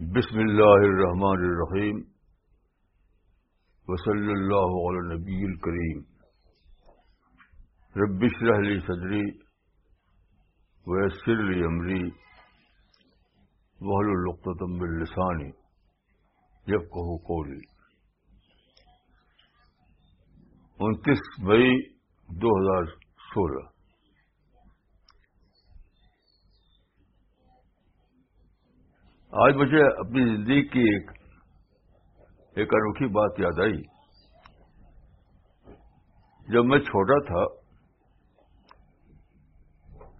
بسم اللہ الرحمن الرحیم وصلی اللہ علی نبی الکریم ربش رحلی صدری ویسر لی امری وحل القتم باللسانی جب کہو قولی انتیس مئی دو ہزار سولہ آج مجھے اپنی زندگی کی ایک ایک انوکھی بات یاد آئی۔ جب میں چھوٹا تھا،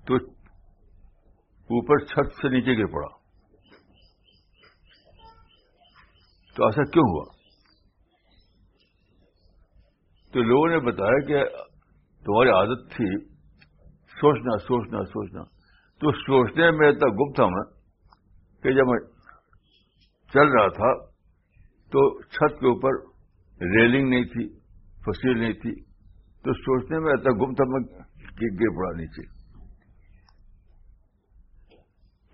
تو اوپر چھت سے نیچے گر پڑا۔ تو ایسا کیوں ہوا؟ تو لوگوں نے بتایا کہ تمہاری عادت تھی، سوچنا سوچنا سوچنا۔ تو سوچنے میں اتنا گپت تھا میں کہ جب میں چل رہا تھا تو چھت کے اوپر ریلنگ نہیں تھی، فصیل نہیں تھی، تو سوچنے میں ایسا گم تھا، میں گر پڑا نیچے۔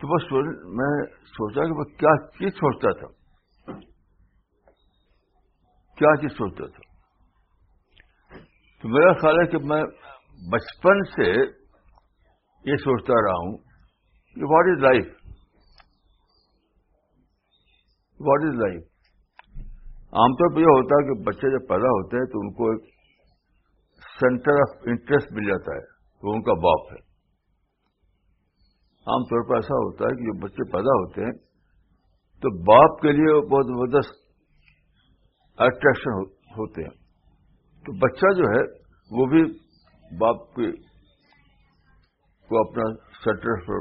تو بس میں سوچا کہ میں کیا چیز سوچتا تھا۔ کیا چیز سوچتا تھا۔ تو میرا خیال ہے کہ میں بچپن سے یہ سوچتا رہا ہوں کہ what is life what is life عام طور پہ یہ ہوتا ہے کہ بچے جب پیدا ہوتے ہیں تو ان کو ایک سینٹر آف انٹرسٹ مل جاتا ہے وہ ان کا باپ ہے۔ عام طور پر ایسا ہوتا ہے کہ جو بچے پیدا ہوتے ہیں تو باپ کے لیے بہت زبردست اٹریکشن ہوتے ہیں۔ تو بچہ جو ہے وہ بھی باپ کے کو اپنا سینٹر پر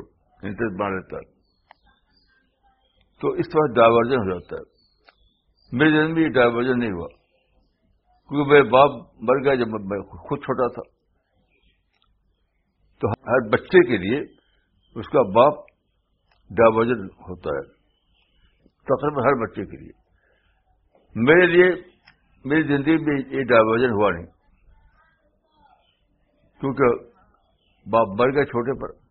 انٹرسٹ بنا لیتا ہے۔ تو اس طرح ڈائیورژن ہو جاتا ہے۔ میرے دن بھی ڈائیورژن نہیں ہوا۔ کیونکہ میرے باپ مر گیا جب میں خود چھوٹا تھا۔ تو ہر بچے کے لیے اس کا باپ ڈائیورژن ہوتا ہے۔ تقریباً ہر بچے کے لیے۔ میرے لیے، میری زندگی میں یہ ڈائیورژن ہوا نہیں۔ کیونکہ باپ مر گئے چھوٹے پر۔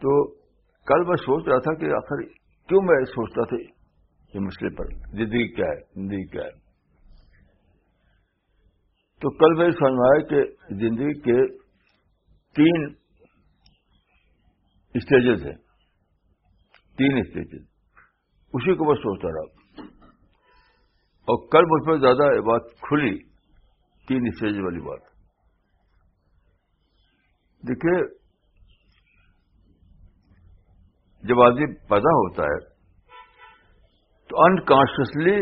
تو کل میں سوچ رہا تھا کہ آخر کیوں میں سوچتا تھا یہ مسئلے پر؟ زندگی کیا ہے؟ زندگی کیا ہے؟ تو کل میں سمجھ آیا کہ زندگی کے تین اسٹیجز ہیں۔ تین اسٹیجز اسی کو میں سوچتا رہا۔ اور کل مجھ پر زیادہ یہ بات کھلی۔ تین اسٹیج والی بات۔ دیکھیے جب آدمی پیدا ہوتا ہے تو انکانشیسلی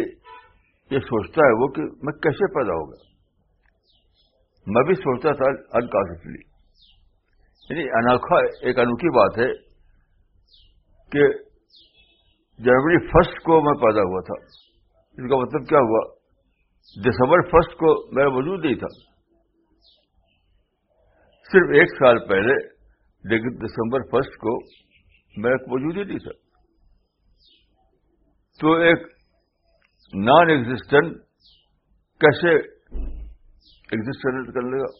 یہ سوچتا ہے وہ کہ میں کیسے پیدا ہوگا میں بھی سوچتا تھا انکانشیسلی یعنی انوکھا ایک انوکھی بات ہے کہ جنوری فرسٹ کو میں پیدا ہوا تھا۔ اس کا مطلب کیا ہوا؟ دسمبر فرسٹ کو میرا وجود نہیں تھا۔ صرف ایک سال پہلے، لیکن دسمبر فرسٹ کو میرا موجود ہی نہیں تھا تو ایک نان ایگزٹنٹ کیسے ایگزٹنٹ کر لے گا؟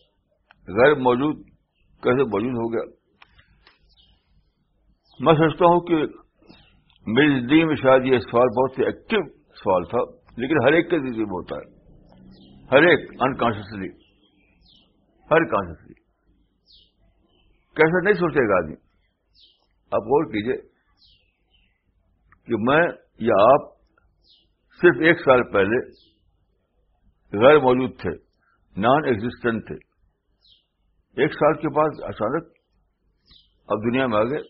غیر موجود کیسے موجود ہو گیا؟ میں سمجھتا ہوں کہ میری زندگی میں شاید یہ سوال بہت ہی ایکٹیو سوال تھا، لیکن ہر ایک کے زندگی میں ہوتا ہے ہر ایک انکانشیسلی ہر کانشیسلی کیسے نہیں سوچے گا آدمی؟ آپ غور کیجیے کہ میں یا آپ صرف ایک سال پہلے غیر موجود تھے نان ایگزٹنٹ تھے۔ ایک سال کے بعد اچانک اب دنیا میں آ گئے۔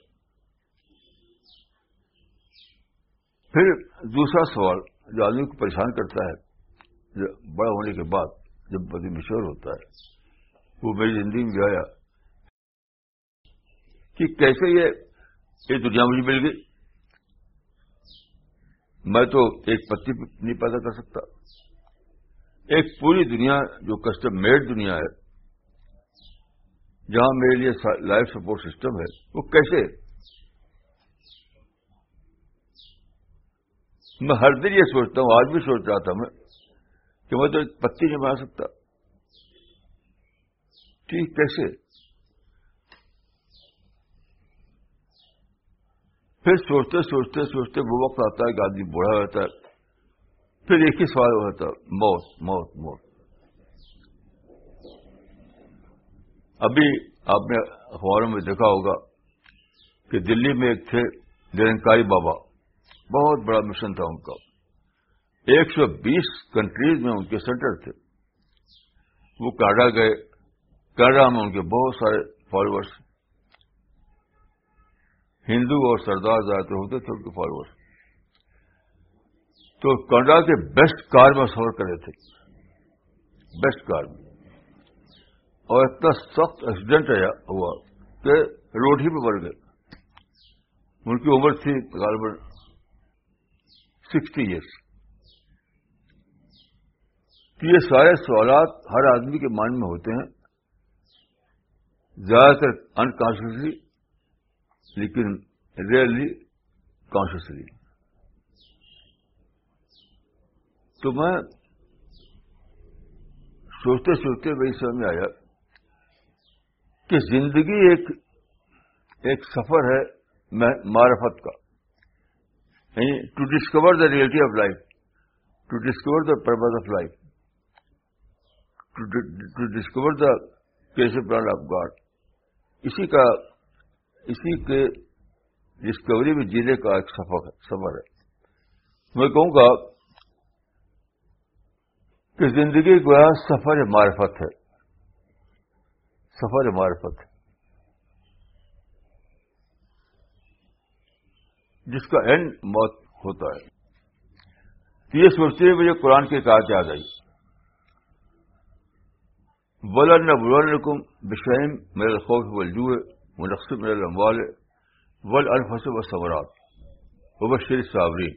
پھر دوسرا سوال جو آدمی کو پریشان کرتا ہے بڑا ہونے کے بعد جب بدی مشور ہوتا ہے، وہ میری زندگی میں آیا۔ کہ کیسے یہ یہ دنیا مجھے مل گئی۔ میں تو ایک پتی نہیں پیدا کر سکتا۔ ایک پوری دنیا جو کسٹم میڈ دنیا ہے، جہاں میرے لیے لائف سپورٹ سسٹم ہے، وہ کیسے؟ میں ہر دن یہ سوچتا ہوں، آج بھی سوچ رہا تھا میں، کہ میں تو ایک پتی نہیں بنا سکتا۔ ٹھیک، کیسے؟ پھر سوچتے سوچتے سوچتے وہ وقت آتا ہے کہ آدمی بوڑھا رہتا ہے۔ پھر ایک ہی سوال ہوتا ہے، موت موت موت۔ ابھی آپ نے اخباروں میں دیکھا ہوگا کہ دلی میں ایک تھے نرنکاری بابا۔ بہت بڑا مشن تھا ان کا۔ ایک سو بیس کنٹریز میں ان کے سینٹر تھے۔ وہ کینیڈا گئے کینیڈا میں ان کے بہت سارے فالوورس ہندو اور سردار زیادہ ہوتے تھے ان کے فالوورس تو کینیڈا کے بیسٹ کار میں سفر کرے تھے. بیسٹ کار میں. اور اتنا سخت ایکسیڈنٹ ہوا کہ روڈ ہی پہ بڑھ گئے. ان کی عمر تھی غالباً سکسٹی ایئرس تو یہ سارے سوالات ہر آدمی کے مائنڈ میں ہوتے ہیں. زیادہ تر انکانشیسلی لیکن ریئرلی کانشیسلی۔ تو میں سوچتے سوچتے وہی سمجھ میں آیا کہ زندگی ایک ایک سفر ہے معرفت کا۔ یعنی to discover the reality of life to discover the purpose of life to discover the case plan of God اسی کا اسی کے ڈسکوری میں جینے کا ایک سفر ہے میں کہوں گا کہ زندگی کو سفر معرفت ہے۔ سفر معرفت جس کا اینڈ موت ہوتا ہے۔ تو یہ سوچتے ہوئے مجھے قرآن کی کہا یاد آئی۔ بولن بلن کم بشیم میرے خوف وجو منقصب میرے ول الفص و صبرات وبشر صابری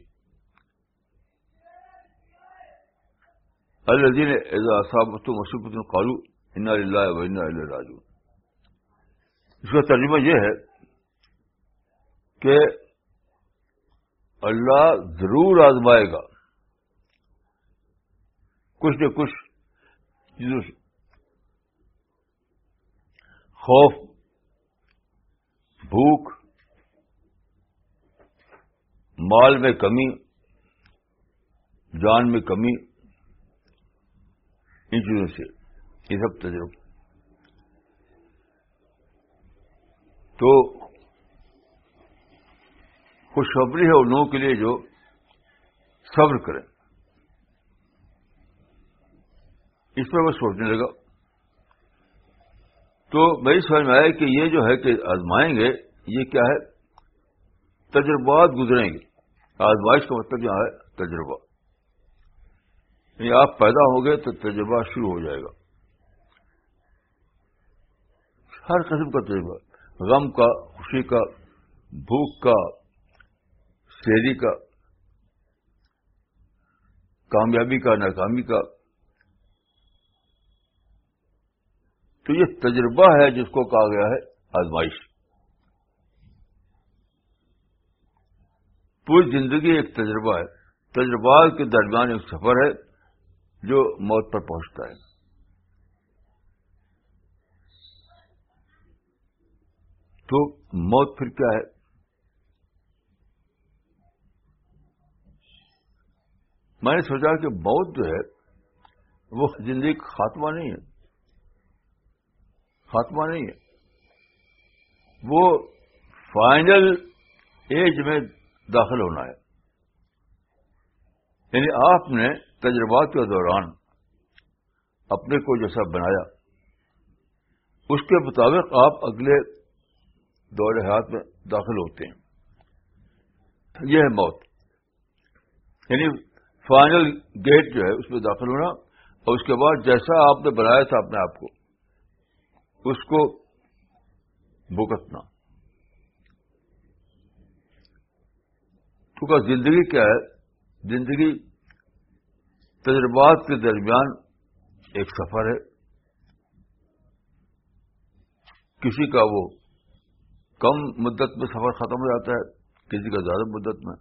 الدین اعزاصابت مصوبۃ القالو اللہ و راجو اس کا ترجمہ یہ ہے کہ اللہ ضرور آزمائے گا. کچھ نہ کچھ خوف بھوک، مال میں کمی، جان میں کمی، ان چیزوں سے، یہ سب تجربہ تو خوشخبری ہے ان لوگوں کے لیے جو صبر کریں۔ اس پر میں سوچنے لگا۔ تو میری سمجھ میں آیا کہ یہ جو ہے کہ آزمائیں گے، یہ کیا ہے؟ تجربات گزریں گے۔ آزمائش کا مطلب یہاں ہے تجربہ۔ یعنی آپ پیدا ہو گئے تو تجربہ شروع ہو جائے گا۔ ہر قسم کا تجربہ، غم کا، خوشی کا، بھوک کا شہری کا، کامیابی کا، ناکامی کا تو یہ تجربہ ہے جس کو کہا گیا ہے آزمائش۔ پوری زندگی ایک تجربہ ہے۔ تجربات کے درمیان ایک سفر ہے جو موت پر پہنچتا ہے۔ تو موت پھر کیا ہے؟ میں نے سوچا کہ موت جو ہے وہ زندگی کا خاتمہ نہیں ہے۔ خاتمہ نہیں ہے۔ وہ فائنل ایج میں داخل ہونا ہے۔ یعنی آپ نے تجربات کے دوران اپنے کو جیسا بنایا۔ اس کے مطابق آپ اگلے دور حیات میں داخل ہوتے ہیں۔ یہ ہے موت۔ یعنی فائنل گیٹ جو ہے اس میں داخل ہونا اور اس کے بعد جیسا آپ نے بنایا تھا اپنے آپ کو۔ اس کو بھگتنا۔ کیونکہ زندگی کیا ہے؟ زندگی تجربات کے درمیان ایک سفر ہے۔ کسی کا وہ کم مدت میں سفر ختم ہو جاتا ہے، کسی کا زیادہ مدت میں۔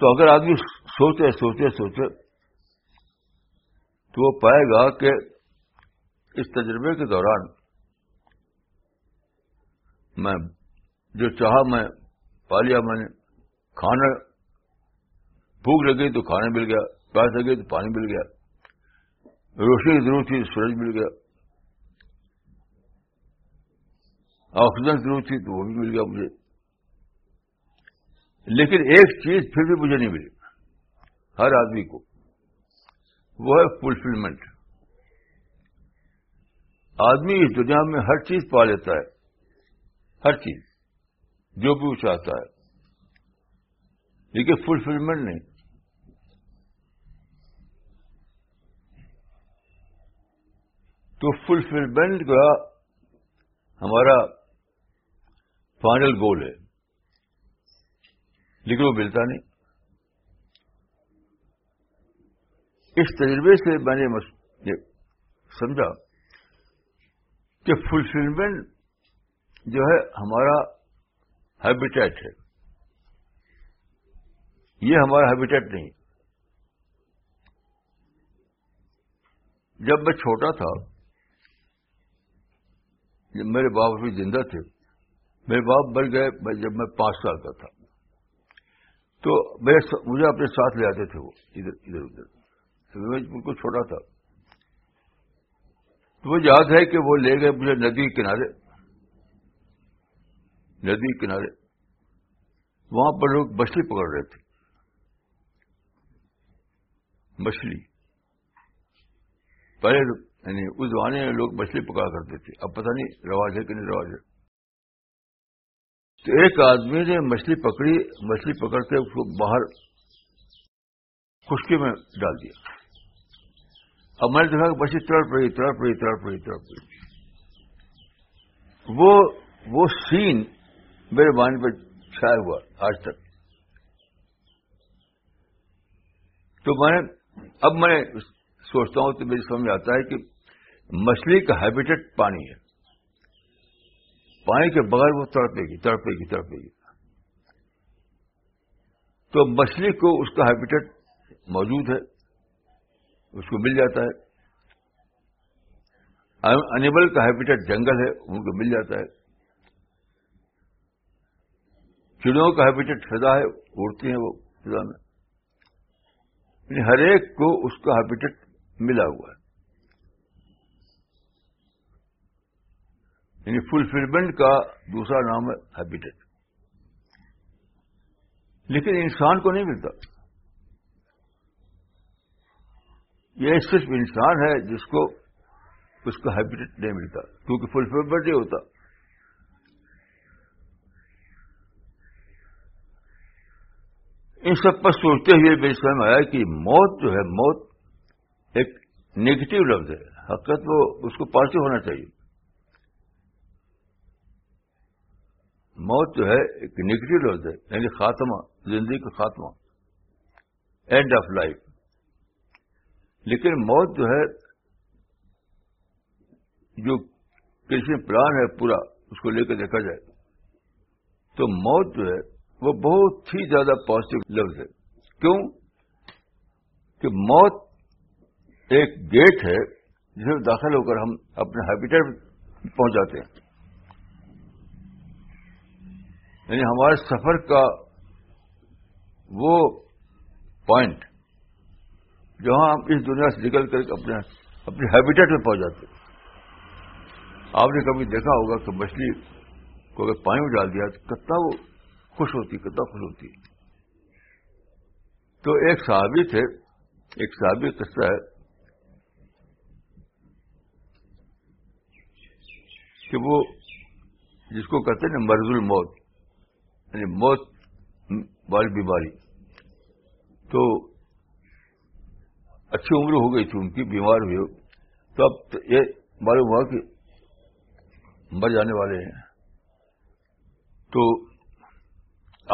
تو اگر آدمی سوچے سوچے سوچے تو وہ پائے گا کہ اس تجربے کے دوران میں جو چاہا میں پا لیا میں نے کھانا بھوک لگی تو کھانا مل گیا، پیاس لگی تو پانی مل گیا، روشنی کی ضرورت تھی سورج مل گیا، آکسیجن ضرورت تھی تو وہ بھی مل گیا مجھے۔ لیکن ایک چیز پھر بھی مجھے نہیں ملی، ہر آدمی کو۔ وہ ہے فلفلمنٹ آدمی اس دنیا میں ہر چیز پا لیتا ہے، ہر چیز، جو بھی وہ چاہتا ہے۔ لیکن فلفلمنٹ نہیں۔ تو فلفلمنٹ کا ہمارا فائنل گول ہے۔ لیکن وہ ملتا نہیں۔ اس تجربے سے میں نے سمجھا کہ فلفلمنٹ جو ہے ہمارا ہیبیٹیٹ ہے۔ یہ ہمارا ہیبیٹیٹ نہیں۔ جب میں چھوٹا تھا، جب میرے باپ ابھی زندہ تھے، میرے باپ بڑھ گئے جب میں پانچ سال کا تھا۔ تو مجھے اپنے ساتھ لے آتے تھے وہ، ادھر ادھر ادھر۔ میں بالکل چھوٹا تھا۔ تو مجھے یاد ہے کہ وہ لے گئے مجھے ندی کنارے۔ ندی کنارے۔ وہاں پر لوگ مچھلی پکڑ رہے تھے۔ مچھلی۔ پہلے یعنی اس زمانے میں لوگ مچھلی پکڑا کرتے تھے۔ اب پتہ نہیں رواج ہے کہ نہیں رواج ہے۔ تو ایک آدمی نے مچھلی پکڑی۔ مچھلی پکڑ کے اس کو باہر خشکی میں ڈال دیا۔ اب میں نے دیکھا کہ مچھلی تڑپ رہی تڑپ رہی تڑپ رہی تڑپ رہی۔ وہ وہ سین میرے مائنڈ پہ چھایا ہوا آج تک۔ تو میں، اب میں سوچتا ہوں تو میری سمجھ آتا ہے کہ مچھلی کا ہیبیٹیٹ پانی ہے۔ پانی کے بغیر وہ تڑپے گی تڑپے گی تڑپے گی۔ تو مچھلی کو اس کا ہیبیٹیٹ موجود ہے۔ اس کو مل جاتا ہے۔ انیبل کا ہیبیٹیٹ جنگل ہے، ان کو مل جاتا ہے۔ چڑیوں کا ہیبیٹیٹ فضا ہے، اڑتی ہیں وہ فضا میں۔ یعنی ہر ایک کو اس کا ہیبیٹیٹ ملا ہوا ہے۔ یعنی فلفلمنٹ کا دوسرا نام ہے ہیبیٹیٹ لیکن انسان کو نہیں ملتا۔ یہ صرف انسان ہے جس کو اس کا ہیبیٹیٹ نہیں ملتا، کیونکہ فلفلمنٹ نہیں ہوتا۔ ان سب پر سوچتے ہوئے میری سمجھ آیا کہ موت جو ہے، موت ایک نیگیٹو لفظ ہے۔ حقیقت وہ اس کو پازیٹو ہونا چاہیے۔ موت جو ہے ایک نیگیٹو لفظ ہے یعنی خاتمہ، زندگی کا خاتمہ۔ اینڈ آف لائف لیکن موت جو ہے، جو کسی پلان ہے پورا، اس کو لے کے دیکھا جائے، تو موت جو ہے، وہ بہت ہی زیادہ پازیٹو لفظ ہے۔ کیوں؟ کہ موت ایک گیٹ ہے جس میں داخل ہو کر ہم اپنے ہیبیٹیٹ پہنچ جاتے ہیں۔ یعنی ہمارے سفر کا وہ پوائنٹ جہاں ہم اس دنیا سے نکل کر اپنے اپنے ہیبیٹیٹ میں پہنچ جاتے آپ نے کبھی دیکھا ہوگا کہ مچھلی کو اگر پانی میں ڈال دیا تو کتنا وہ خوش ہوتی، کتنا خوش ہوتی۔ تو ایک صحابی تھے، ایک صحابی قصہ ہے کہ وہ جس کو کہتے ہیں مرض الموت یعنی موت والی بیماری۔ تو اچھی عمر ہو گئی تھی، ان کی بیمار ہوئی۔ تو اب یہ معلوم ہوا کہ مر جانے والے ہیں۔ تو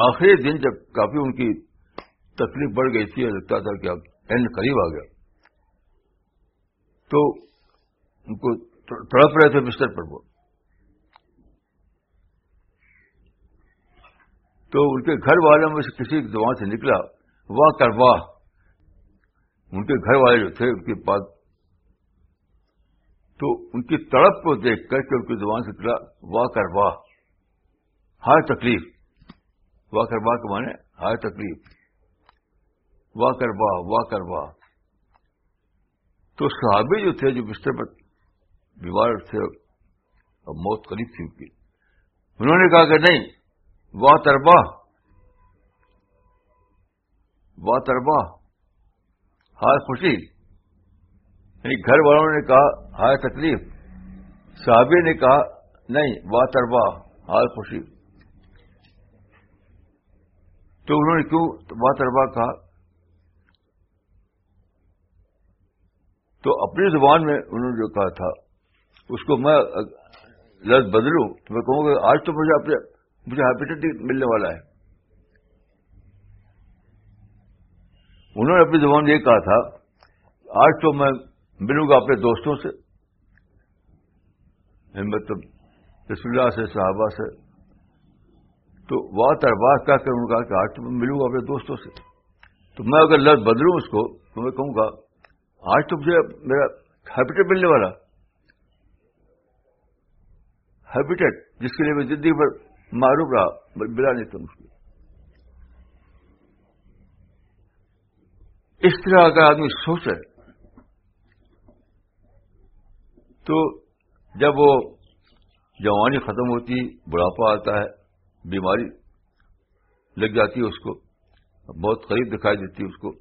آخری دن جب کافی ان کی تکلیف بڑھ گئی تھی، لگتا تھا کہ اب اینڈ قریب آ گیا۔ تو ان کو تڑپ رہے تھے بستر پر وہ۔ تو ان کے گھر والوں میں سے کسی زبان سے نکلا، واہ کر واہ! ان کے گھر والے جو تھے ان کے پاس تو ان کی تڑپ کو دیکھ کر کے ان کی زبان سے نکلا واہ کر واہ ہائے تکلیف۔ واہ کر واہ کے مانے ہائے تکلیف۔ واہ کر واہ واہ کر واہ۔ تو صحابی جو تھے، جو بستر پر بیمار تھے اور موت قریب تھی ان کی، انہوں نے کہا کہ نہیں، واہ تربا واہ۔ تربا ہائے خوشی۔ یعنی گھر والوں نے کہا، ہائے تکلیف۔ صحابی نے کہا، نہیں واہ تربا ہائے خوشی۔ تو انہوں نے کیوں واہ تربا کہا؟ تو اپنی زبان میں انہوں نے جو کہا تھا، اس کو میں لفظ بدلوں تو میں کہوں گا، آج تو مجھے اپنے، مجھے ہیپیٹٹ ملنے والا ہے۔ انہوں نے اپنی زبان یہ کہا تھا، آج تو میں ملوں گا اپنے دوستوں سے۔ مطلب رسول اللہ سے، صحابہ سے۔ تو واہ ترباہ کہہ کر انہوں نے کہا کہ آج تو میں ملوں گا اپنے دوستوں سے۔ تو میں اگر لفظ بدلوں اس کو، تو میں کہوں گا، آج تو مجھے میرا ہیبیٹیٹ ملنے والا۔ ہیبیٹیٹ جس کے لیے میں زندگی پر معروف رہا ملا نہیں تھا مجھ اس طرح اگر آدمی سوچے تو جب وہ جوانی ختم ہوتی، بڑھاپا آتا ہے، بیماری لگ جاتی ہے اس کو، بہت قریب دکھائی دیتی ہے اس کو،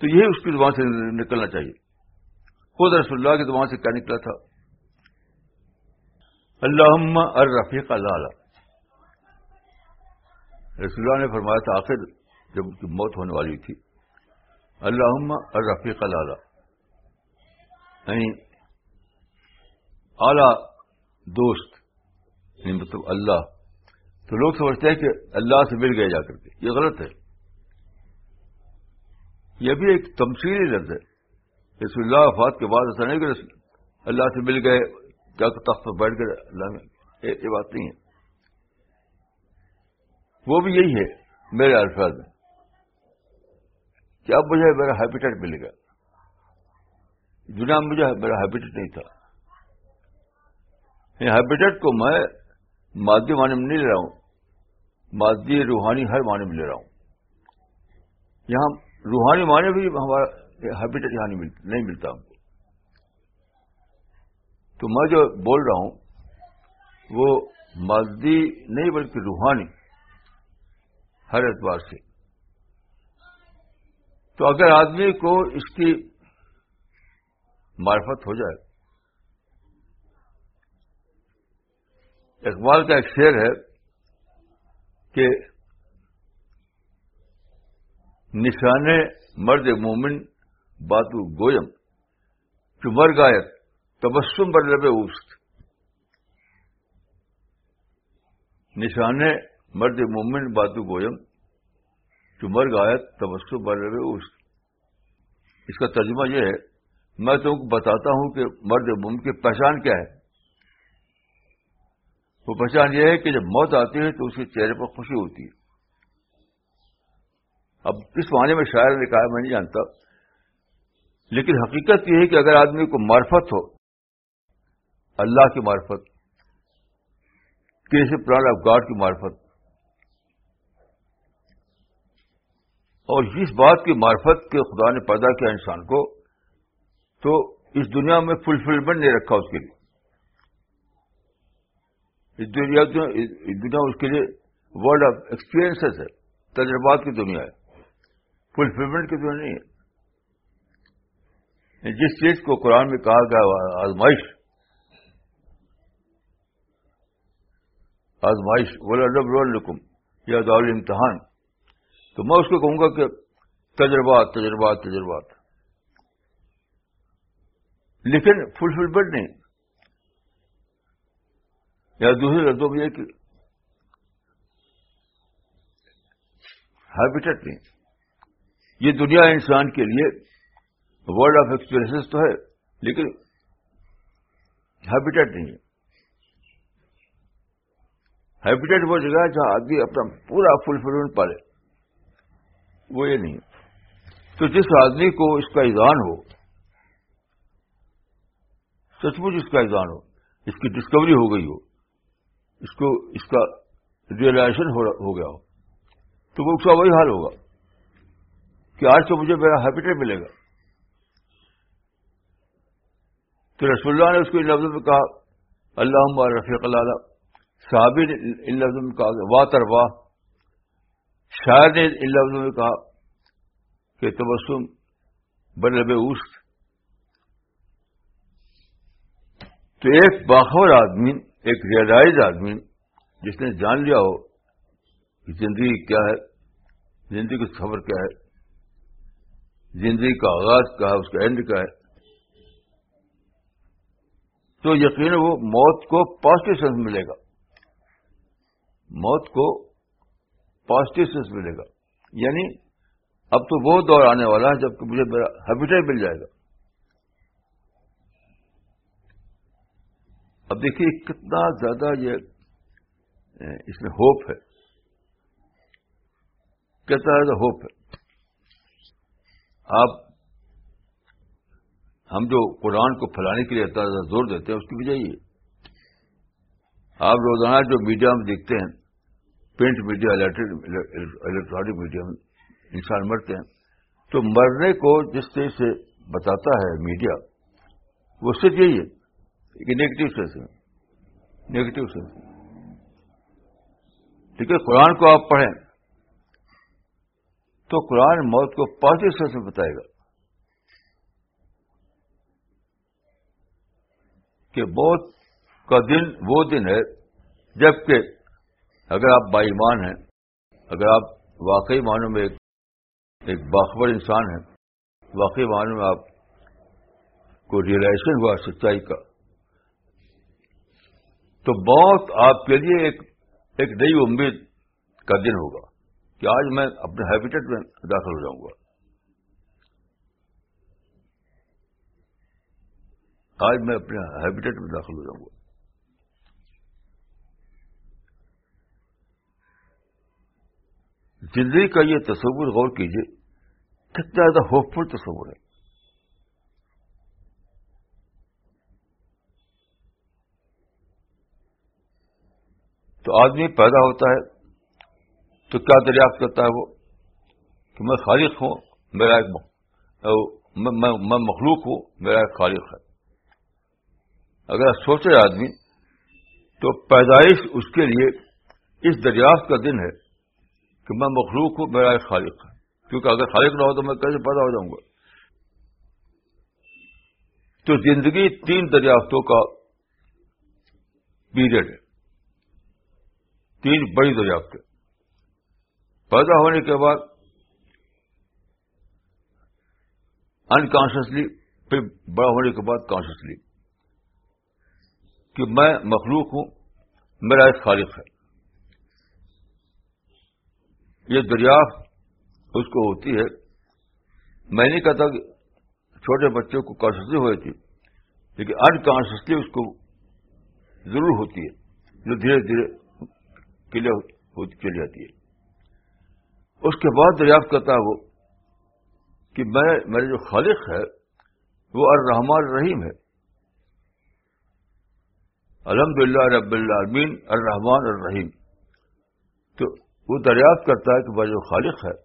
تو یہ اس کی زبان سے نکلنا چاہیے۔ خود رسول اللہ کی زبان سے کیا نکلا تھا؟ اللہ الرفیق اللہ رسول اللہ نے فرمایا تھا، آخر جب ان کی موت ہونے والی تھی۔ اللہ الرفیق اللہ یعنی اعلی دوست یعنی مطلب اللہ۔ تو لوگ سمجھتے ہیں کہ اللہ سے مل گئے جا کر کے۔ یہ غلط ہے۔ یہ بھی ایک تمثیلی لفظ ہے۔ رسول اللہ وفات کے بعد ایسا نہیں کہ اللہ سے مل گئے کیا تخت پر بیٹھ کر اللہ میں یہ بات نہیں ہے۔ وہ بھی یہی ہے، میرے الفاظ میں۔ کہ اب مجھے میرا ہیبیٹیٹ مل گیا۔ دنیا میں مجھے میرا ہیبیٹیٹ نہیں تھا۔ ہیبیٹیٹ کو میں مادی معنی میں نہیں لے رہا ہوں۔ مادی روحانی ہر معنی میں لے رہا ہوں۔ یہاں روحانی معنی بھی ہمارا ہیبیٹیٹ یہاں نہیں ملتا ہم کو۔ تو میں جو بول رہا ہوں، وہ مادی نہیں بلکہ روحانی ہر اعتبار سے۔ تو اگر آدمی کو اس کی معرفت ہو جائے، اقبال کا ایک شعر ہے کہ نشان مرد مومن باتو گویم مر گایت تبسم بر لبے اوست۔ نشان مرد مومن باتو گویم مر گایت تبسم بر لبے اوست اس کا ترجمہ یہ ہے، میں تم کو بتاتا ہوں کہ مرد مومن کی پہچان کیا ہے۔ وہ پہچان یہ ہے کہ جب موت آتی ہے تو اس کے چہرے پر خوشی ہوتی ہے۔ اب کس معنی میں شاعر نے کہا، میں نہیں جانتا۔ لیکن حقیقت یہ ہے کہ اگر آدمی کو معرفت ہو، اللہ کی معرفت، کسی پلان آف گاڈ کی معرفت اور جس بات کی معرفت کے خدا نے پیدا کیا انسان کو، تو اس دنیا میں فلفلمنٹ نہیں رکھا اس کے لیے۔ اس دنیا دنیا اس کے لیے ورلڈ آف ایکسپیرئنس ہے، تجربات کی دنیا ہے۔ فلفلمنٹ کی تو نہیں ہے۔ یعنی جس چیز کو قرآن میں کہا گیا آزمائش۔ آزمائش بولا رب رکم یا دار امتحان تو میں اس کو کہوں گا کہ تجربات تجربات تجربات۔ لیکن فلفلمنٹ نہیں۔ یا دوسرے لفظوں میں یہ کہ ہیبیٹٹ نہیں۔ یہ دنیا انسان کے لیے ورلڈ آف ایکسپیرئنس تو ہے، لیکن ہیبیٹیٹ نہیں ہے۔ ہیبیٹیٹ وہ جگہ ہے جہاں آدمی اپنا پورا فلفلمنٹ پالے۔ وہ یہ نہیں. تو جس آدمی کو اس کا ایزان ہو، سچ مچ اس کا ایزان ہو، اس کی ڈسکوری ہو گئی ہو، اس کو، اس کا ریئلائزیشن ہو گیا ہو، تو وہ اس کا وہی حال ہوگا کہ آج تو مجھے میرا ہیپیٹیٹ ملے گا۔ تو رسول اللہ نے اس کو ان لفظوں میں کہا اللہ رفیق اللہ صحابی نے ان لفظوں میں کہا واہ تر واہ شاید نے ان لفظوں میں کہا کہ تبسم بلب اوسط تو ایک باخبر آدمی، ایک ریئلائز آدمی جس نے جان لیا ہو کہ زندگی کیا ہے، زندگی کا سفر کیا ہے، زندگی کا آغاز کیا ہے، اس کا اینڈ کیا ہے۔ تو یقین وہ موت کو پازیٹو سینس ملے گا۔ موت کو پازیٹو سینس ملے گا۔ یعنی اب تو وہ دور آنے والا ہے جبکہ مجھے میرا ہیبیٹیٹ مل جائے گا۔ اب دیکھیے کتنا زیادہ یہ، اس میں ہوپ ہے۔ کتنا زیادہ ہوپ ہے۔ آپ، ہم جو قرآن کو پھیلانے کے لیے اتنا زیادہ زور دیتے ہیں، اس کی وجہ یہ آپ روزانہ جو میڈیا میں دیکھتے ہیں پرنٹ میڈیا الیکٹرانک میڈیا میں انسان مرتے ہیں، تو مرنے کو جس طرح سے بتاتا ہے میڈیا، وہ صرف یہی ہے کہ نیگیٹو سینس میں نیگیٹو سینس ٹھیک ہے قرآن کو آپ پڑھیں تو قرآن موت کو پازیٹو سینس میں بتائے گا کہ موت کا دن وہ دن ہے جبکہ اگر آپ بامان ہیں، اگر آپ واقعی معنوں میں ایک ایک باخبر انسان ہے واقعی معنوں میں آپ کو ریئلائزیشن ہوا، سچائی کا، تو موت آپ کے لیے ایک ایک نئی امید کا دن ہوگا کہ آج میں اپنے ہیبیٹیٹ میں داخل ہو جاؤں گا۔ آج میں اپنے ہیبیٹیٹ میں داخل ہو جاؤں گا۔ زندگی کا یہ تصور غور کیجیے کتنا زیادہ ہوپ فل تصور ہے۔ تو آدمی پیدا ہوتا ہے، تو کیا دریافت کرتا ہے وہ؟ کہ میں خالق ہوں، میرا ایک میں مخلوق ہوں، میرا ایک خالق ہے۔ اگر سوچے آدمی، تو پیدائش اس کے لیے اس دریافت کا دن ہے کہ میں مخلوق ہوں، میرا ایک خالق ہے۔ کیونکہ اگر خالق نہ ہو تو میں کیسے پیدا ہو جاؤں گا؟ تو زندگی تین دریافتوں کا پیریڈ ہے۔ تین بڑی دریافتیں۔ پیدا ہونے کے بعد انکانشیسلی پھر بڑا ہونے کے بعد کانشیسلی کہ میں مخلوق ہوں، میرا ایک خالق ہے۔ یہ دریافت اس کو ہوتی ہے۔ میں نہیں کہتا کہ چھوٹے بچوں کو کانشسلی ہوئی تھی، لیکن انکانشسلی اس کو ضرور ہوتی ہے، جو دھیرے دھیرے کلیئر چلی جاتی ہے۔ اس کے بعد دریافت کرتا ہے وہ کہ میں میرے جو خالق ہے، وہ الرحمان الرحیم ہے۔ الحمد للہ رب العالمین الرحمن الرحیم۔ تو وہ دریافت کرتا ہے کہ وہ جو خالق ہے،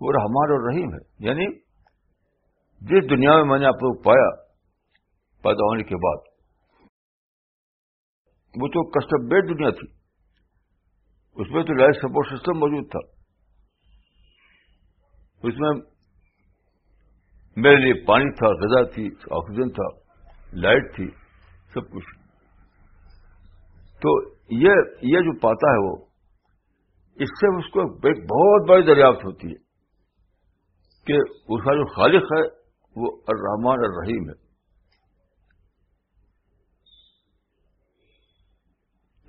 وہ رحمان اور رحیم ہے۔ یعنی جس دنیا میں میں نے آپ کو پایا پیدا ہونے کے بعد، وہ تو کسٹم بیڈ دنیا تھی۔ اس میں تو لائف سپورٹ سسٹم موجود تھا۔ اس میں میرے لیے پانی تھا، غذا تھی، آکسیجن تھا، لائٹ تھی، سب کچھ۔ تو یہ یہ جو پاتا ہے وہ اس سے اس کو ایک بہت بڑی دریافت ہوتی ہے کہ اس کا جو خالق ہے وہ الرحمان الرحیم ہے۔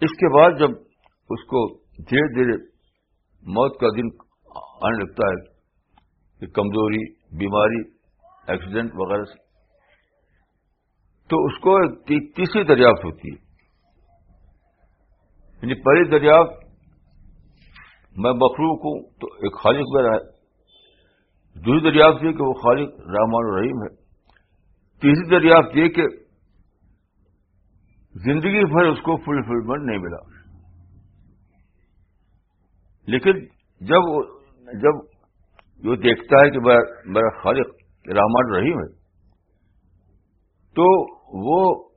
اس کے بعد جب اس کو دھیرے دھیرے موت کا دن آنے لگتا ہے، کہ کمزوری، بیماری، ایکسیڈنٹ وغیرہ سے، تو اس کو ایک تیسری دریافت ہوتی ہے۔ یعنی پہلی دریافت میں مخلوق ہوں تو ایک خالق میرا ہے۔ دوسری دریافت یہ کہ وہ خالق رحمان الرحیم ہے۔ تیسری دریافت یہ کہ زندگی بھر اس کو فلفلمنٹ نہیں ملا۔ لیکن جب جب وہ دیکھتا ہے کہ میرا خالق رحمان رحیم ہے، تو وہ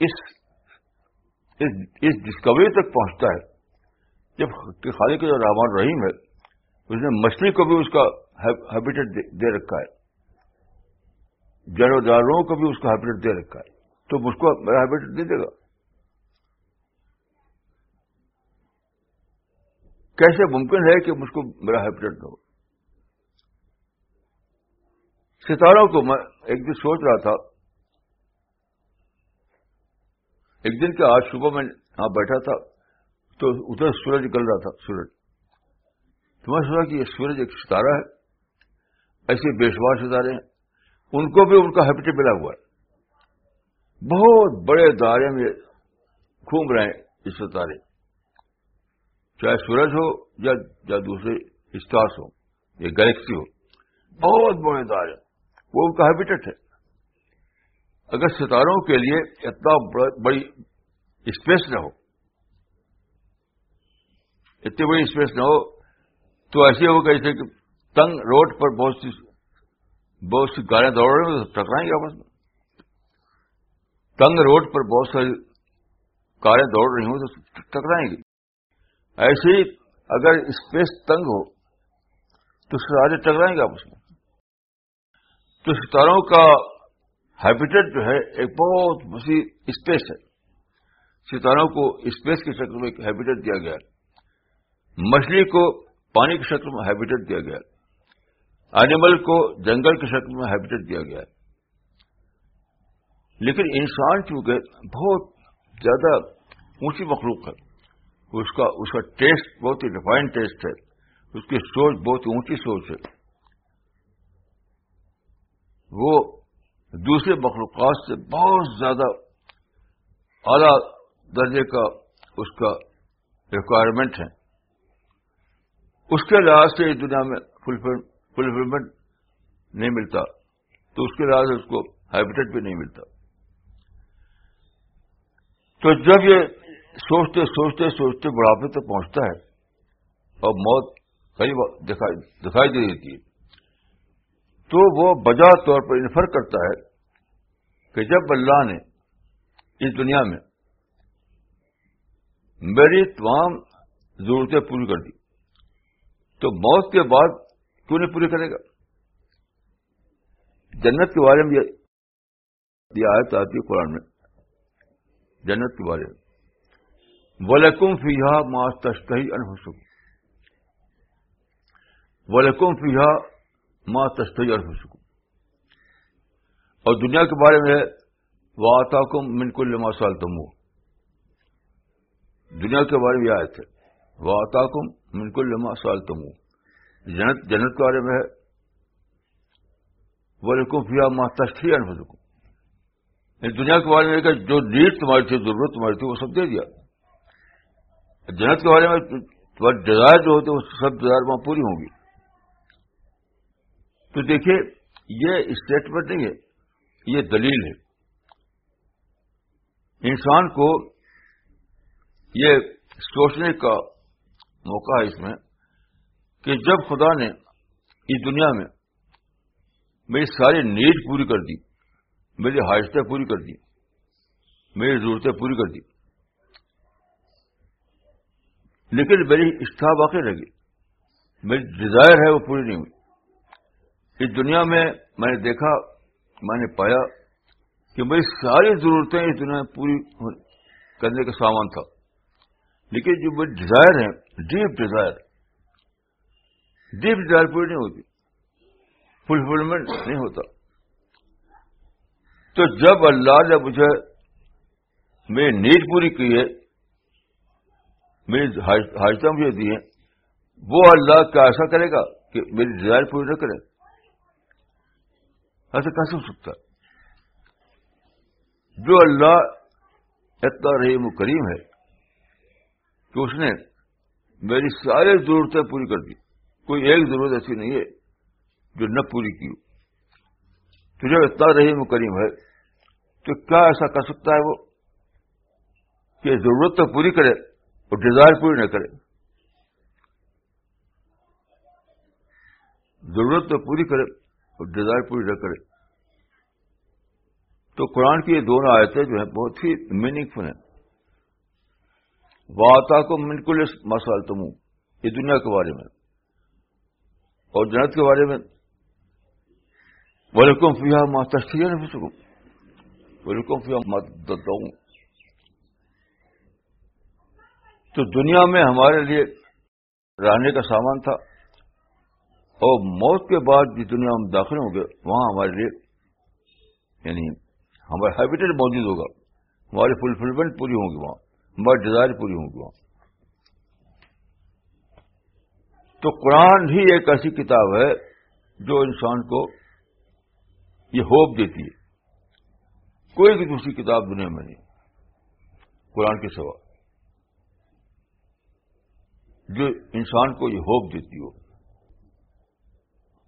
اس اس ڈسکوری تک پہنچتا ہے۔ جب خالق جو رحمان رحیم ہے، اس نے مچھلی کو بھی اس کا ہیبیٹیٹ دے رکھا ہے۔ جانوروں کو بھی اس کا ہیبیٹیٹ دے رکھا ہے۔ تو مجھ کو میرا ہیبیٹیٹ دے دے گا۔ کیسے ممکن ہے کہ مجھ کو میرا ہیبیٹیٹ نہ ہو؟ ستاروں کو میں ایک دن سوچ رہا تھا۔ ایک دن کے آج صبح میں یہاں بیٹھا تھا۔ تو ادھر سورج نکل رہا تھا، سورج۔ تو میں سوچا کہ یہ سورج ایک ستارہ ہے، ایسے بے شمار ستارے ہیں۔ ان کو بھی ان کا ہیبیٹیٹ ملا ہوا ہے۔ بہت بڑے دائرے میں گھوم رہے ہیں یہ ستارے۔ چاہے سورج ہو یا دوسرے اسٹارس ہو یا گلیکسی ہو۔ بہت بڑے دائرے وہ ان کا ہیبیٹٹ ہے۔ اگر ستاروں کے لیے اتنا بڑی اسپیس نہ ہو اتنی بڑی اسپیس نہ ہو تو ایسے ہو کہ تنگ روڈ پر بہت سی بہت سی گاڑیاں دوڑ رہی ہیں تو ٹکرائیں گے آپس میں۔ تنگ روڈ پر بہت ساری کاریں دوڑ رہی ہوں تو ٹکرائیں گی ایسے ہی اگر اسپیس تنگ ہو تو سارے ٹکرائیں گے آپس میں۔ تو ستاروں کا ہیبیٹیٹ جو ہے، ایک بہت وسیع اسپیس ہے۔ ستاروں کو اسپیس کی شکل میں ایک ہیبیٹیٹ دیا گیا ہے۔ مچھلی کو پانی کی شکل میں ہیبیٹیٹ دیا گیا۔ اینیمل کو جنگل کی شکل میں ہیبیٹیٹ دیا گیا۔ لیکن انسان چونکہ بہت زیادہ اونچی مخلوق ہے، اس کا اس کا ٹیسٹ بہت ہی ریفائنڈ ٹیسٹ ہے، اس کی سوچ بہت ہی اونچی سوچ ہے۔ وہ دوسرے مخلوقات سے بہت زیادہ اعلی درجے کا اس کا ریکوائرمنٹ ہے۔ اس کے لحاظ سے اس دنیا میں فلفلمنٹ نہیں ملتا، تو اس کے لحاظ سے اس کو ہیبیٹیٹ بھی نہیں ملتا۔ تو جب یہ سوچتے سوچتے سوچتے بڑھاپے تک پہنچتا ہے، اور موت کئی دکھائی دے دیتی ہے، تو وہ بجا طور پر انفر کرتا ہے کہ جب اللہ نے اس دنیا میں میری تمام ضرورتیں پوری کر دی تو موت کے بعد کیوں نہیں پوری کرے گا؟ جنت کے بارے میں یہ آیت آتی ہے قرآن میں۔ جنت کے بارے میں۔ ولکم فیحا ما تشتہی انفسکم ولکم فیحا ماں تشتری ہو سکوں اور دنیا کے بارے میں وہ آتا کو منکل لما سال تم دنیا کے بارے میں یہ آئے تھے وہ آتا کو منکل لما سال تم جنت جنت کے بارے میں ہے۔ وہ فیا ماں تشتری ہو سکوں دنیا کے بارے میں کہ جو نیڈ تمہاری تھی، ضرورت تمہاری تھی، وہ سب دے دیا۔ جنت کے بارے میں تمہاری ڈیزائر جو ہوتے وہ سب ڈیزائر وہاں پوری ہوں گی۔ تو دیکھیے، یہ اسٹیٹمنٹ نہیں ہے، یہ دلیل ہے۔ انسان کو یہ سوچنے کا موقع ہے اس میں، کہ جب خدا نے اس دنیا میں میری ساری نیڈ پوری کر دی، میری حاجتیں پوری کر دی، میری ضرورتیں پوری کر دی، لیکن میری استھا باقی رہ گئی، میری ڈیزائر ہے وہ پوری نہیں ہوئی۔ اس دنیا میں میں نے دیکھا، میں نے پایا کہ میری ساری ضرورتیں اس دنیا میں پوری کرنے کا سامان تھا۔ لیکن جو میری ڈیزائر ہے ڈیپ ڈیزائر ڈیپ ڈیزائر پوری نہیں ہوتی فلفلمنٹ نہیں ہوتا. تو جب اللہ نے مجھے میری نیڈ پوری کی ہے، میری حاجتیں مجھے دی ہیں، وہ اللہ کا ایسا کرے گا کہ میری ڈیزائر پوری نہ کرے؟ ایسا کیسے ہو سکتا جو اللہ اتنا رحیم و کریم ہے کہ اس نے میری ساری ضرورتیں پوری کر دی۔ کوئی ایک ضرورت ایسی نہیں ہے جو نہ پوری کی تو جب اتنا رحیم و کریم ہے، تو کیا ایسا کر سکتا ہے وہ کہ ضرورت تو پوری کرے اور ڈیزائر پوری نہ کرے؟ ضرورت تو پوری کرے اور ڈیزائر پوری نہ کرے۔ تو قرآن کی یہ دونوں آیتیں جو ہیں بہت ہی میننگ فل ہیں۔ واتا کو منکل مسال تم یہ دنیا کے بارے میں۔ اور جنت کے بارے میں۔ ولیکم فیا ماتشیا نہیں سکوں ولیکم فیا مات تو دنیا میں ہمارے لیے رہنے کا سامان تھا۔ اور موت کے بعد جس دنیا ہم داخل ہوں گے، وہاں ہمارے لیے یعنی ہمارا ہیبیٹیٹ موجود ہوگا۔ ہماری فلفلمنٹ پوری ہوگی وہاں۔ ہماری ڈیزائر پوری ہوگی وہاں تو قرآن ہی ایک ایسی کتاب ہے جو انسان کو یہ ہوپ دیتی ہے۔ کوئی بھی دوسری کتاب دنیا میں نہیں۔ قرآن کے سوا۔ جو انسان کو یہ ہوپ دیتی ہو۔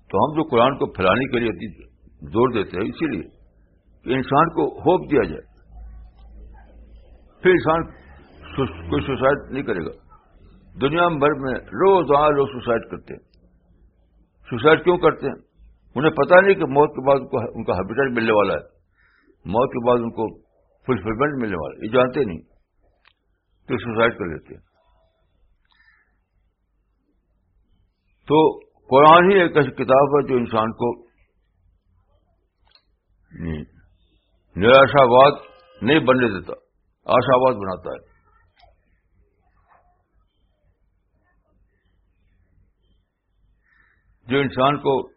تو ہم جو قرآن کو پھیلانے کے لیے زور دیتے ہیں، اسی لیے کہ انسان کو ہوپ دیا جائے۔ پھر انسان کوئی سوسائڈ نہیں کرے گا۔ دنیا بھر میں روز آ لوگ سوسائڈ کرتے ہیں۔ سوسائڈ کیوں کرتے ہیں؟ انہیں پتا نہیں کہ موت کے بعد ان کا ہیبیٹیٹ ملنے والا ہے۔ موت کے بعد ان کو فلفلمنٹ ملنے والا ہے۔ یہ جانتے نہیں۔ تو سوسائڈ کر لیتے ہیں۔ تو قرآن ہی ایک ایسی کتاب ہے جو انسان کو نراشاواد نہیں بننے دیتا آشاواد بناتا ہے۔ جو انسان کو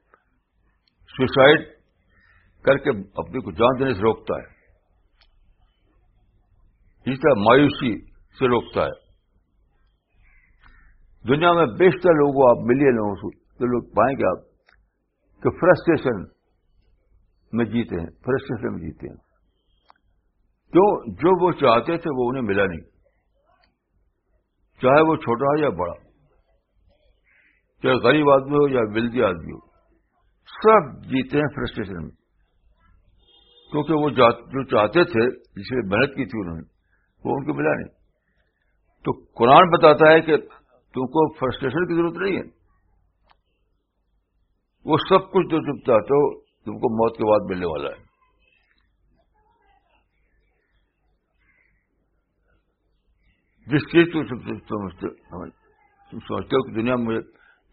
سوسائڈ کر کے اپنی کو جان دینے سے روکتا ہے اس طرح مایوسی سے روکتا ہے۔ دنیا میں بیشتر لوگوں آپ ملیے لوگوں تو لوگ پائیں گے آپ، کہ فرسٹریشن میں جیتے ہیں فرسٹریشن میں جیتے ہیں۔ کیوں؟ جو وہ چاہتے تھے وہ انہیں ملا نہیں۔ چاہے وہ چھوٹا ہو یا بڑا۔ چاہے غریب آدمی ہو یا ویلدی آدمی ہو، سب جیتے ہیں فرسٹریشن میں۔ کیونکہ وہ جو چاہتے تھے جس نے محنت کی تھی انہوں نے، وہ ان کو ملا نہیں۔ تو قرآن بتاتا ہے کہ تم کو فرسٹریشن کی ضرورت نہیں ہے۔ وہ سب کچھ جو تم چاہتے ہو، تم کو موت کے بعد ملنے والا ہے۔ جس چیز کو سمجھتے تم سمجھتے ہو کہ دنیا میں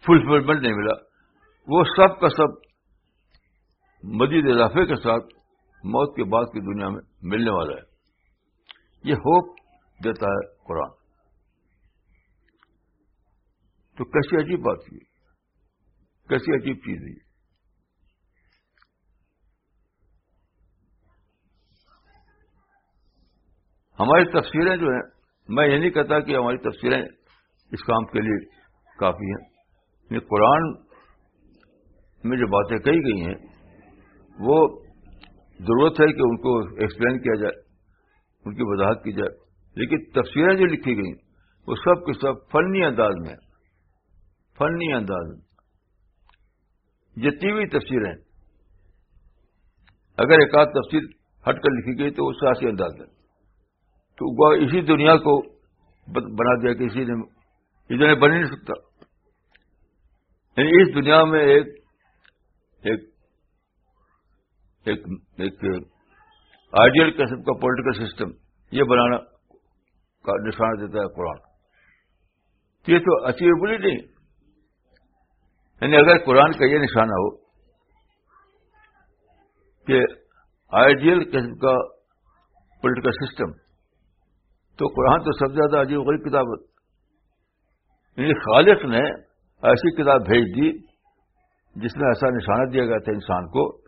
فلفلمنٹ نہیں ملا۔ وہ سب کا سب مزید اضافے کے ساتھ موت کے بعد کی دنیا میں ملنے والا ہے۔ یہ ہوپ دیتا ہے قرآن۔ تو کیسی عجیب بات ہے۔ کیسی عجیب چیز ہے۔ ہماری تفسیریں جو ہیں، میں یہ نہیں کہتا کہ ہماری تفسیریں اس کام کے لیے کافی ہیں۔ یہ قرآن میں جو باتیں کہی گئی ہیں، وہ ضرورت ہے کہ ان کو ایکسپلین کیا جائے، ان کی وضاحت کی جائے۔ لیکن تفسیریں جو لکھی گئی وہ سب کے سب فنی انداز میں فنی انداز میں۔ جتنی بھی تفسیریں اگر ایک آدھ تفسیر ہٹ کر لکھی گئی تو وہ سیاسی انداز ہے تو وہ اسی دنیا کو بنا دیا کہ اسی نے ادھر بن نہیں سکتا۔ یعنی اس دنیا میں ایک ایک ایک, ایک آئیڈیل قسم کا پولیٹیکل سسٹم یہ بنانا کا نشانہ دیتا ہے قرآن۔ یہ تو اچیویبل ہی نہیں۔ یعنی اگر قرآن کا یہ نشانہ ہو کہ آئیڈیل قسم کا پولیٹیکل سسٹم تو قرآن تو سب سے زیادہ عجیب غریب کتاب یعنی خالق نے ایسی کتاب بھیج دی جس میں ایسا نشانہ دیا گیا تھا انسان کو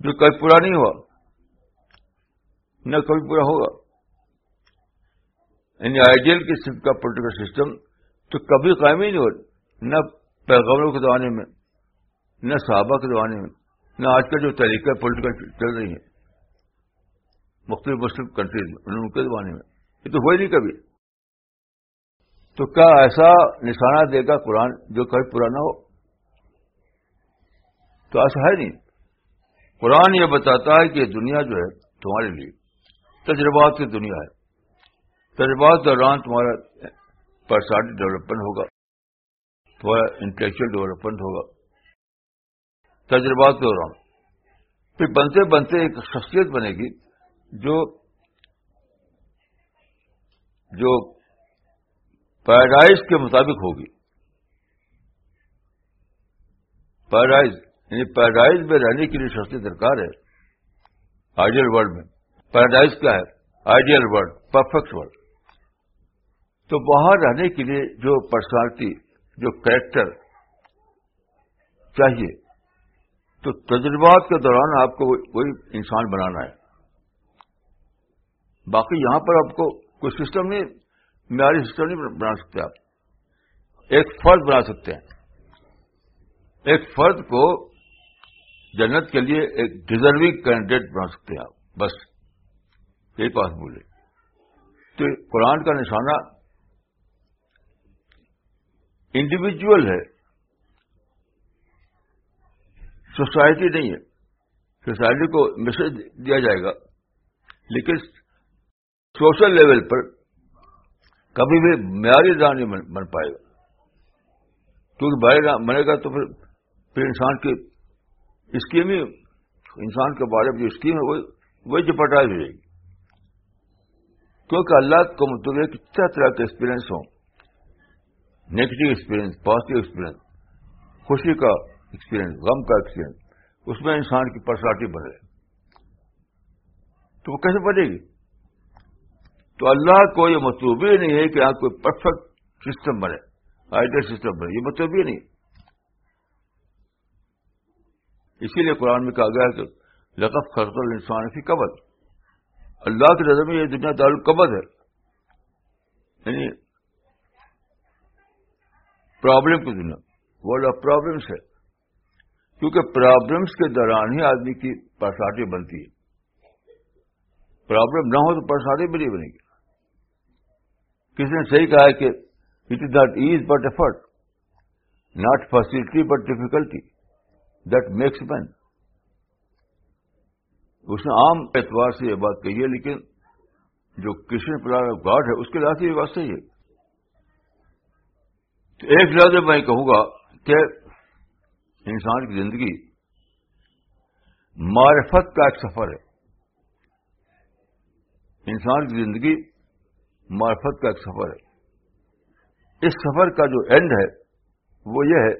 جو کبھی پورا نہیں ہوا، نہ کبھی پورا ہوگا۔ یعنی آئیڈیل قسم کا پولیٹیکل سسٹم تو کبھی قائم ہی نہیں ہو نہ پیغمبروں کے زمانے میں، نہ صحابہ کے زمانے میں، نہ آج کا جو طریقہ پولیٹیکل چل رہی ہے۔ مختلف مسلم کنٹریز میں ان کے زمانے میں۔ یہ تو ہوئی نہیں کبھی۔ تو کیا ایسا نشانہ دے گا قرآن جو کبھی پرانا ہو؟ تو ایسا ہے نہیں۔ قرآن یہ بتاتا ہے کہ دنیا جو ہے تمہارے لیے تجربات کی دنیا ہے۔ تجربات دوران تمہارا پرسنالٹی ڈیولپمنٹ ہوگا۔ تھوڑا انٹلیکچل ڈیولپمنٹ ہوگا۔ تجربات کے دوران۔ پھر بنتے بنتے ایک شخصیت بنے گی جو جو پیراڈائز کے مطابق ہوگی۔ پیراڈائز یعنی پیراڈائز میں رہنے کے لیے شخصیت درکار ہے۔ آئیڈیل ورلڈ میں۔ پیراڈائز کیا ہے؟ Ideal world, perfect world. تو وہاں رہنے کے لیے جو پرسنالٹی، جو کریکٹر چاہیے، تو تجربات کے دوران آپ کو وہی انسان بنانا ہے۔ باقی یہاں پر آپ کو کوئی سسٹم نہیں۔ معیاری سسٹم نہیں بنا سکتے آپ۔ ایک فرد بنا سکتے ہیں۔ ایک فرد کو جنت کے لیے ایک ڈیزرونگ کینڈیڈیٹ بنا سکتے ہیں آپ۔ بس، یہی بات بولے تو قرآن کا نشانہ انڈیویجل ہے۔ سوسائٹی نہیں ہے۔ سوسائٹی کو میسج دیا جائے گا۔ لیکن سوشل لیول پر کبھی بھی معیاری راہ نہیں بن پائے گا۔ کیونکہ بڑے بنے گا تو پھر پھر انسان کی اسکیم ہی انسان کے بارے میں جو اسکیم ہے وہی جپٹائی ہو جائے گی۔ کیونکہ اللہ کو مطلب کہ طرح طرح کے ایکسپیرئنس ہوں۔ نیگیٹو ایکسپیرئنس پازیٹو ایکسپیرئنس خوشی کا ایکسپیرئنس غم کا ایکسپیرئنس اس میں انسان کی پرسنالٹی بنے تو وہ کیسے بنے گی؟ تو اللہ کو یہ مطلوب ہی نہیں ہے کہ آپ کوئی پرفیکٹ سسٹم بنے آئیڈیل سسٹم بنے، یہ مطلوب ہی نہیں۔ اسی لیے قرآن میں کہا گیا کہ لطف خرط انسان کی قبر اللہ کی نظر میں یہ دنیا دار القبد ہے۔ یعنی پرابلم کی دنیا ورلڈ آف پرابلمس ہے۔ کیونکہ پرابلمس کے دوران ہی آدمی کی پرسنالٹی بنتی ہے۔ پرابلم نہ ہو تو پرسنالٹی بھی نہیں بنے گی۔ کسی نے صحیح کہا ہے کہ it is not ease but effort not facility but difficulty that makes man اس نے عام اعتبار سے یہ بات کہی ہے، لیکن جو کرشن پلان آف گاڈ ہے، اس کے لحاظ سے یہ بات صحیح ہے۔ تو ایک لفظ میں کہوں گا کہ انسان کی زندگی معرفت کا ایک سفر ہے۔ انسان کی زندگی معرفت کا ایک سفر ہے۔ اس سفر کا جو اینڈ ہے، وہ یہ ہے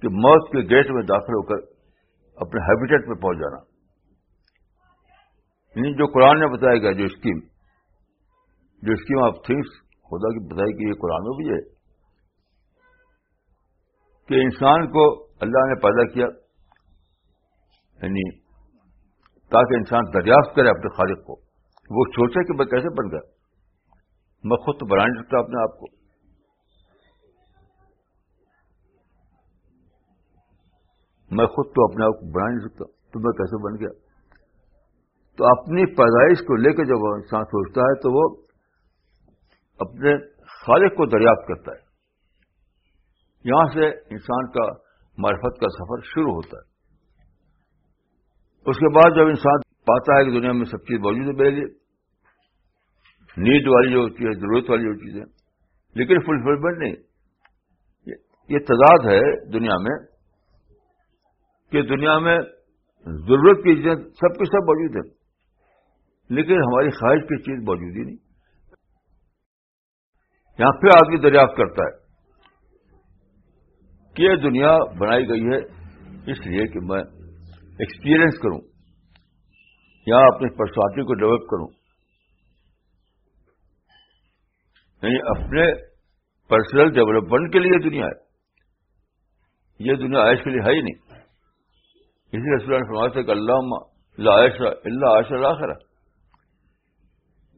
کہ موت کے گیٹ میں داخل ہو کر اپنے ہیبیٹیٹ میں پہنچ جانا۔ یعنی جو قرآن نے بتایا گیا، جو اسکیم جو اسکیم آف تھنگس خدا کی بتائی کہ یہ قرآن میں بھی ہے کہ انسان کو اللہ نے پیدا کیا یعنی تاکہ انسان دریافت کرے اپنے خالق کو۔ وہ سوچے کہ میں کیسے بن گیا۔ میں خود تو بنا نہیں سکتا اپنے آپ کو۔ میں خود تو اپنے آپ کو بنا نہیں سکتا تو میں کیسے بن گیا؟ تو اپنی پیدائش کو لے کے جب انسان سوچتا ہے تو وہ اپنے خالق کو دریافت کرتا ہے۔ یہاں سے انسان کا معرفت کا سفر شروع ہوتا ہے۔ اس کے بعد جب انسان پاتا ہے کہ دنیا میں سب چیز موجود ہے میرے لیے نیڈ والی جو ہوتی ہے، ضرورت والی جو چیزیں۔ لیکن فلفلمنٹ نہیں۔ یہ تضاد ہے دنیا میں کہ دنیا میں ضرورت کی چیزیں سب کے سب موجود ہیں۔ لیکن ہماری خواہش کی چیز موجود ہی نہیں۔ یہاں پہ آدمی دریافت کرتا ہے کہ یہ دنیا بنائی گئی ہے، اس لیے کہ میں ایکسپیرئنس کروں یہاں اپنی پرسنالٹی کو ڈیولپ کروں۔ یعنی اپنے پرسنل ڈیولپمنٹ کے لیے دنیا ہے۔ یہ دنیا عائش کے لیے ہے ہی نہیں۔ اسی رسول فرمایا کہ اللہ عائش اللہ عائش اللہ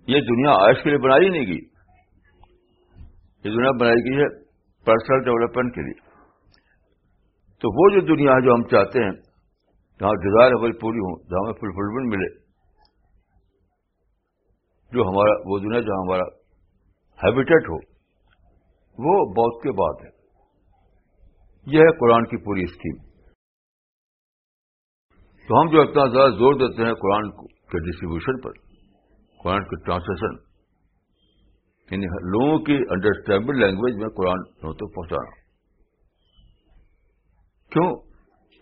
یہ دنیا عائش کے لیے بنائی نہیں گئی۔ یہ دنیا بنائی گئی ہے پرسنل ڈیولپمنٹ کے لیے۔ تو وہ جو دنیا جو ہم چاہتے ہیں، جہاں ڈیزائر ہماری پوری ہوں جہاں ہمیں فلفلمنٹ ملے، جو ہمارا وہ دنیا جہاں ہمارا ہیبیٹیٹ ہو، وہ بہت کے بعد ہے۔ یہ ہے قرآن کی پوری اسکیم۔ تو ہم جو اتنا زیادہ زور دیتے ہیں قرآن کے ڈسٹریبیوشن پر، قرآن کے ٹرانسلیشن یعنی لوگوں کی انڈرسٹینڈیبل لینگویج میں قرآن تک پہنچانا۔ کیوں؟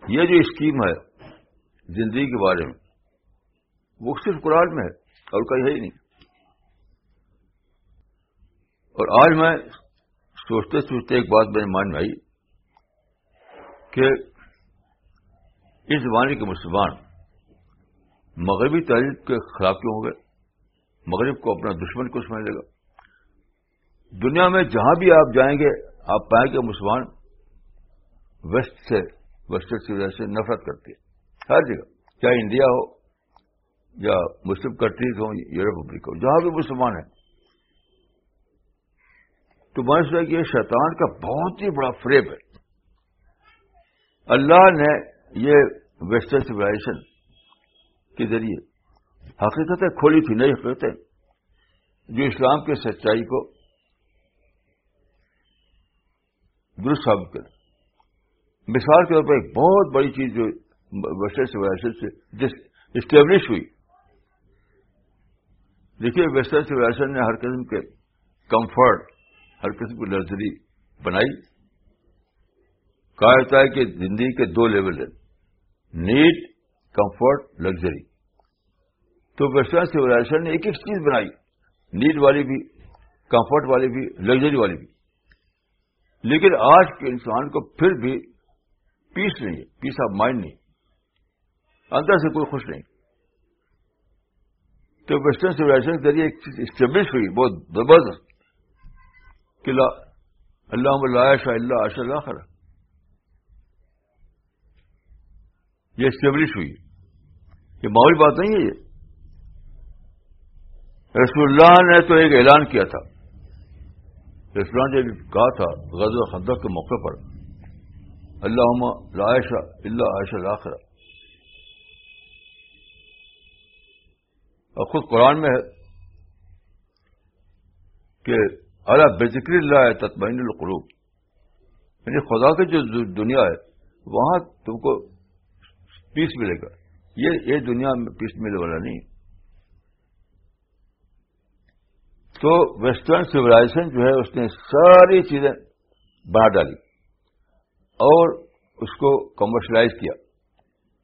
یہ جو اسکیم ہے زندگی کے بارے میں، وہ صرف قرآن میں ہے، اور کہیں ہے ہی نہیں۔ اور آج میں سوچتے سوچتے ایک بات میرے مان میں آئی کہ اس زمانے کے مسلمان مغربی تعلیم کے خلاف کیوں ہو گئے؟ مغرب کو اپنا دشمن کو سمجھ لے گا دنیا میں جہاں بھی آپ جائیں گے، آپ پائیں گے مسلمان ویسٹ سے، ویسٹرن سویدھا سے نفرت کرتے ہیں ہر جگہ، چاہے انڈیا ہو یا مسلم کنٹریز ہوں، یورپ افریقہ ہو، جہاں بھی مسلمان ہیں تو میں سوچا کہ یہ شیطان کا بہت ہی بڑا فریب ہے۔ اللہ نے یہ ویسٹرن سویلائزیشن کے ذریعے حقیقتیں کھولی تھی، نئی حقیقتیں، جو اسلام کے سچائی کو درست ثابت کرے مثال کے طور پر ایک بہت بڑی چیز جو ویسٹرن سویلائزیشن سے جس اسٹیبلش ہوئی۔ دیکھیے ویسٹرن سویلائزیشن نے ہر قسم کے کمفرٹ ہر قسم کی لگژری بنائی۔ کہا جاتا ہے کہ زندگی کے دو لیول ہیں، نیڈ، کمفرٹ، لگژری۔ تو ویسٹرن سویلائزیشن نے ایک ایک چیز بنائی، نیڈ والی بھی، کمفرٹ والی بھی، لگژری والی بھی۔ لیکن آج کے انسان کو پھر بھی پیس نہیں ہے پیس آف مائنڈ نہیں۔ اندر سے کوئی خوش نہیں۔ تو ویسٹرن سویلائزیشن کے ذریعے ایک چیز اسٹیبلش ہوئی، بہت زبردست۔ کہ اللہ شاہ اللہ عشا اللہ خرا یہ اسٹیبلش ہوئی. یہ معمولی بات نہیں ہے یہ. رسول اللہ نے تو ایک اعلان کیا تھا. رسول اللہ نے کہا تھا غز خندق کے موقع پر اللہ عائشہ اللہ عائشہ لاخرا اور خود قرآن میں ہے کہ اللہ بے ذکر اللہ ہے تطمین القلوب. یعنی خدا کی جو دنیا ہے، وہاں تم کو پیس ملے گا. یہ یہ دنیا میں پیس ملنے والا نہیں. تو ویسٹرن سویلائزیشن جو ہے، اس نے ساری چیزیں بنا ڈالی اور اس کو کمرشلائز کیا.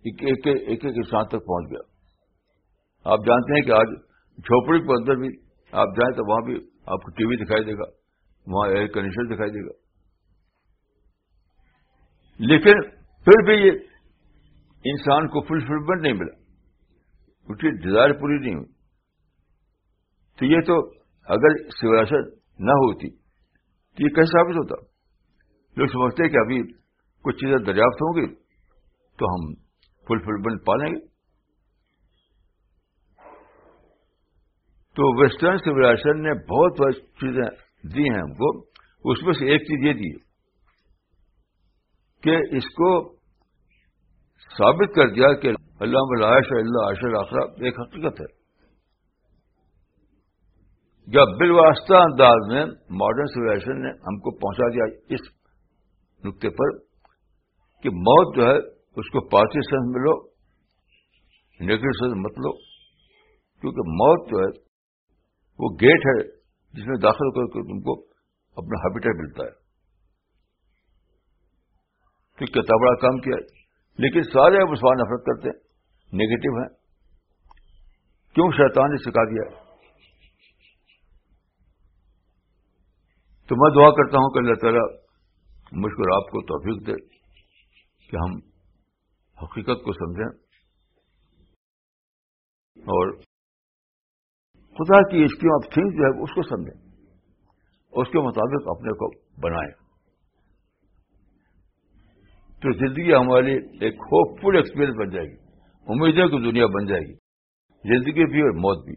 ایک ایک ایک انسان تک پہنچ گیا. آپ جانتے ہیں کہ آج جھوپڑی کے اندر بھی آپ جائیں تو وہاں بھی آپ کو ٹی وی دکھائی دے گا، وہاں ایئر کنڈیشن دکھائی دے گا۔ لیکن پھر بھی یہ انسان کو فلفلمنٹ نہیں ملا۔ اس کی ڈیزائر پوری نہیں ہوئی۔ تو یہ تو اگر سویلائزیشن نہ ہوتی، تو یہ کیسے ثابت ہوتا؟ لوگ سمجھتے کہ ابھی کچھ چیزیں دریافت ہوں گی تو ہم فلفلمنٹ پالیں گے۔ تو ویسٹرن سویلائزیشن نے بہت بہت چیزیں دی ہیں ہم کو۔ اس میں سے ایک چیز یہ دی کہ اس کو ثابت کر دیا کہ اللہ عائش اللہ عاشر آخرا ایک حقیقت ہے۔ جب بالواسطہ انداز میں ماڈرن سولیشن نے ہم کو پہنچا دیا اس نقطے پر کہ موت جو ہے اس کو پازیٹو سینس میں لو نیگیٹو سینس مت لو، کیونکہ موت جو ہے وہ گیٹ ہے جس میں داخل کر کے تم کو اپنا ہیبیٹیٹ ملتا ہے۔ تو کتنا بڑا کام کیا۔ لیکن سارے مسلمان نفرت کرتے ہیں۔ نیگیٹو ہیں۔ کیوں شیطان نے سکھا دیا؟ تو میں دعا کرتا ہوں کہ اللہ تعالیٰ مجھ آپ کو توفیق دے کہ ہم حقیقت کو سمجھیں اور خدا کی اسکیم آف تھنگ جو ہے اس کو سمجھیں۔ اس کے مطابق اپنے کو بنائیں۔ تو زندگی ہماری ایک ہوپ فل ایکسپیرئنس بن جائے گی۔ امیدوں کی دنیا بن جائے گی۔ زندگی بھی اور موت بھی۔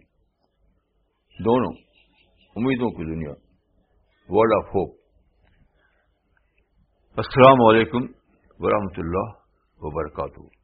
دونوں امیدوں کی دنیا۔ ورلڈ آف ہوپ السلام علیکم ورحمۃ اللہ وبرکاتہ۔